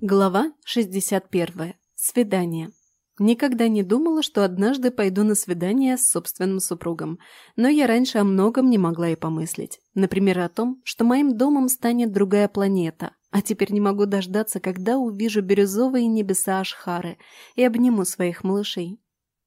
Глава 61. Свидание. Никогда не думала, что однажды пойду на свидание с собственным супругом, но я раньше о многом не могла и помыслить. Например, о том, что моим домом станет другая планета, а теперь не могу дождаться, когда увижу бирюзовые небеса Ашхары и обниму своих малышей.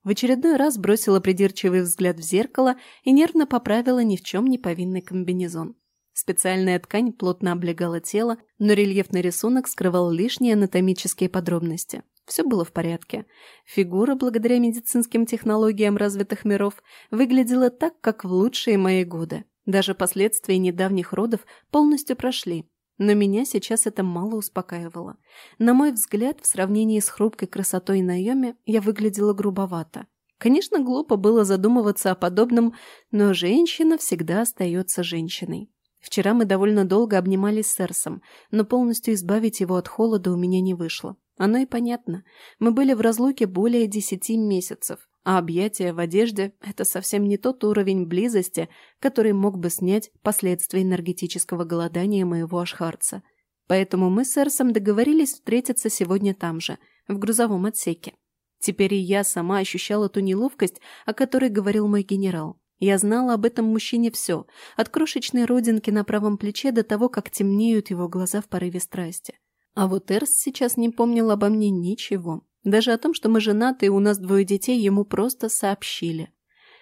В очередной раз бросила придирчивый взгляд в зеркало и нервно поправила ни в чем не повинный комбинезон. Специальная ткань плотно облегала тело, но рельефный рисунок скрывал лишние анатомические подробности. Все было в порядке. Фигура, благодаря медицинским технологиям развитых миров, выглядела так, как в лучшие мои годы. Даже последствия недавних родов полностью прошли. Но меня сейчас это мало успокаивало. На мой взгляд, в сравнении с хрупкой красотой Найоми, я выглядела грубовато. Конечно, глупо было задумываться о подобном, но женщина всегда остается женщиной. Вчера мы довольно долго обнимались с Эрсом, но полностью избавить его от холода у меня не вышло. Оно и понятно. Мы были в разлуке более десяти месяцев, а объятия в одежде – это совсем не тот уровень близости, который мог бы снять последствия энергетического голодания моего ашхарца. Поэтому мы с Эрсом договорились встретиться сегодня там же, в грузовом отсеке. Теперь и я сама ощущала ту неловкость, о которой говорил мой генерал. Я знала об этом мужчине все, от крошечной родинки на правом плече до того, как темнеют его глаза в порыве страсти. А вот Эрс сейчас не помнил обо мне ничего. Даже о том, что мы женаты и у нас двое детей, ему просто сообщили.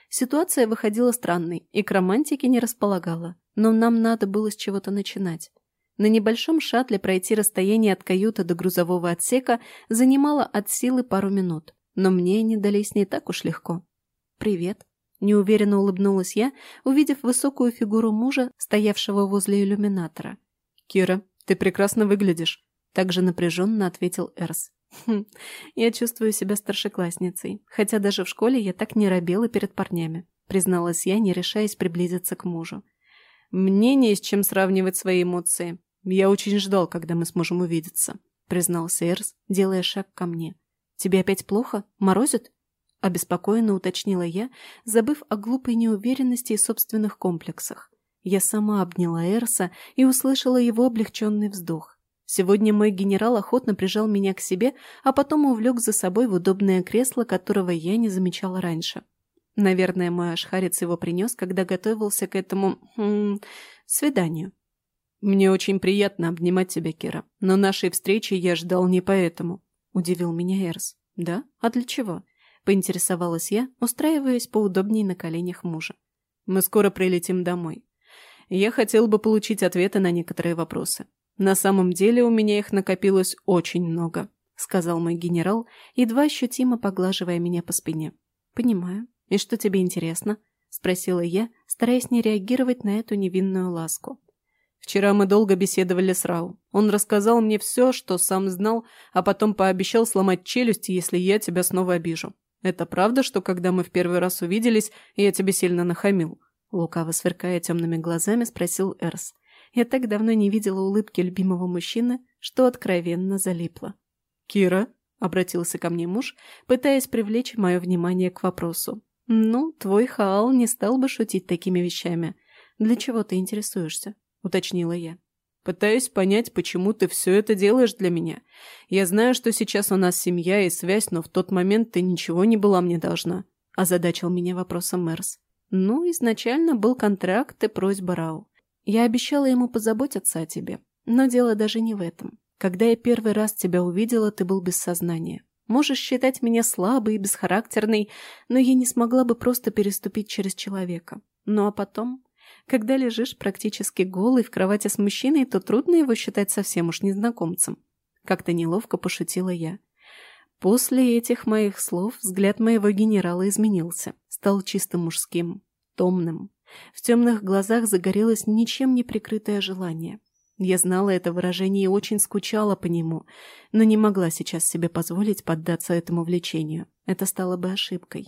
Ситуация выходила странной и к романтике не располагала, но нам надо было с чего-то начинать. На небольшом шаттле пройти расстояние от каюты до грузового отсека занимало от силы пару минут, но мне они дались не так уж легко. «Привет», Неуверенно улыбнулась я, увидев высокую фигуру мужа, стоявшего возле иллюминатора. «Кира, ты прекрасно выглядишь», — также напряженно ответил Эрс. «Хм, я чувствую себя старшеклассницей, хотя даже в школе я так не робела перед парнями», — призналась я, не решаясь приблизиться к мужу. «Мне не с чем сравнивать свои эмоции. Я очень ждал, когда мы сможем увидеться», — признался Эрс, делая шаг ко мне. «Тебе опять плохо? Морозит?» Обеспокоенно уточнила я, забыв о глупой неуверенности и собственных комплексах. Я сама обняла Эрса и услышала его облегченный вздох. Сегодня мой генерал охотно прижал меня к себе, а потом увлек за собой в удобное кресло, которого я не замечала раньше. Наверное, мой ашхарец его принес, когда готовился к этому... Хм, свиданию. «Мне очень приятно обнимать тебя, Кира, но нашей встречи я ждал не поэтому», — удивил меня Эрс. «Да? А для чего?» Поинтересовалась я, устраиваясь поудобнее на коленях мужа. «Мы скоро прилетим домой. Я хотел бы получить ответы на некоторые вопросы. На самом деле у меня их накопилось очень много», — сказал мой генерал, едва ощутимо поглаживая меня по спине. «Понимаю. И что тебе интересно?» — спросила я, стараясь не реагировать на эту невинную ласку. Вчера мы долго беседовали с Рау. Он рассказал мне все, что сам знал, а потом пообещал сломать челюсть, если я тебя снова обижу. Это правда, что когда мы в первый раз увиделись, я тебе сильно нахамил?» Лукаво сверкая темными глазами, спросил Эрс. Я так давно не видела улыбки любимого мужчины, что откровенно залипла. «Кира?» — обратился ко мне муж, пытаясь привлечь мое внимание к вопросу. «Ну, твой Хаал не стал бы шутить такими вещами. Для чего ты интересуешься?» — уточнила я. Пытаюсь понять, почему ты все это делаешь для меня. Я знаю, что сейчас у нас семья и связь, но в тот момент ты ничего не была мне должна», – озадачил меня вопросом Мерс. «Ну, изначально был контракт и просьба Рау. Я обещала ему позаботиться о тебе, но дело даже не в этом. Когда я первый раз тебя увидела, ты был без сознания. Можешь считать меня слабой и бесхарактерной, но я не смогла бы просто переступить через человека. Ну а потом когда лежишь практически голый в кровати с мужчиной, то трудно его считать совсем уж незнакомцем. Как-то неловко пошутила я. После этих моих слов взгляд моего генерала изменился, стал чисто мужским, томным. В темных глазах загорелось ничем не прикрытое желание. Я знала это выражение и очень скучала по нему, но не могла сейчас себе позволить поддаться этому влечению. Это стало бы ошибкой.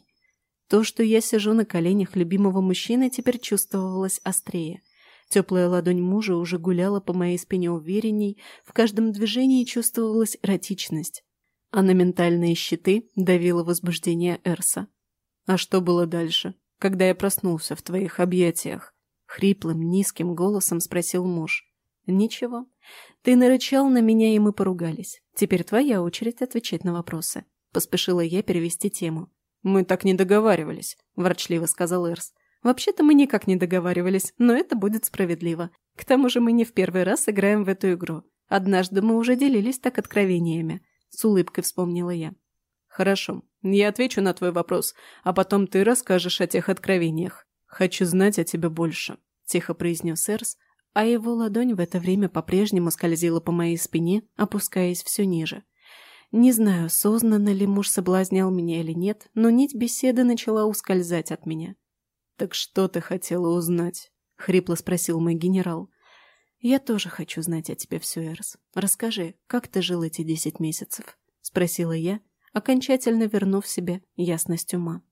То, что я сижу на коленях любимого мужчины, теперь чувствовалось острее. Теплая ладонь мужа уже гуляла по моей спине уверенней, в каждом движении чувствовалась эротичность. А на ментальные щиты давило возбуждение Эрса. «А что было дальше, когда я проснулся в твоих объятиях?» Хриплым, низким голосом спросил муж. Ничего. Ты нарычал на меня, и мы поругались. Теперь твоя очередь отвечать на вопросы. Поспешила я перевести тему. «Мы так не договаривались», – ворчливо сказал Эрс. «Вообще-то мы никак не договаривались, но это будет справедливо. К тому же мы не в первый раз играем в эту игру. Однажды мы уже делились так откровениями», – с улыбкой вспомнила я. «Хорошо, я отвечу на твой вопрос, а потом ты расскажешь о тех откровениях. Хочу знать о тебе больше», – тихо произнес Эрс, а его ладонь в это время по-прежнему скользила по моей спине, опускаясь все ниже. Не знаю, сознанно ли муж соблазнял меня или нет, но нить беседы начала ускользать от меня. «Так что ты хотела узнать?» — хрипло спросил мой генерал. «Я тоже хочу знать о тебе все, Эрс. Расскажи, как ты жил эти десять месяцев?» — спросила я, окончательно вернув себе ясность ума.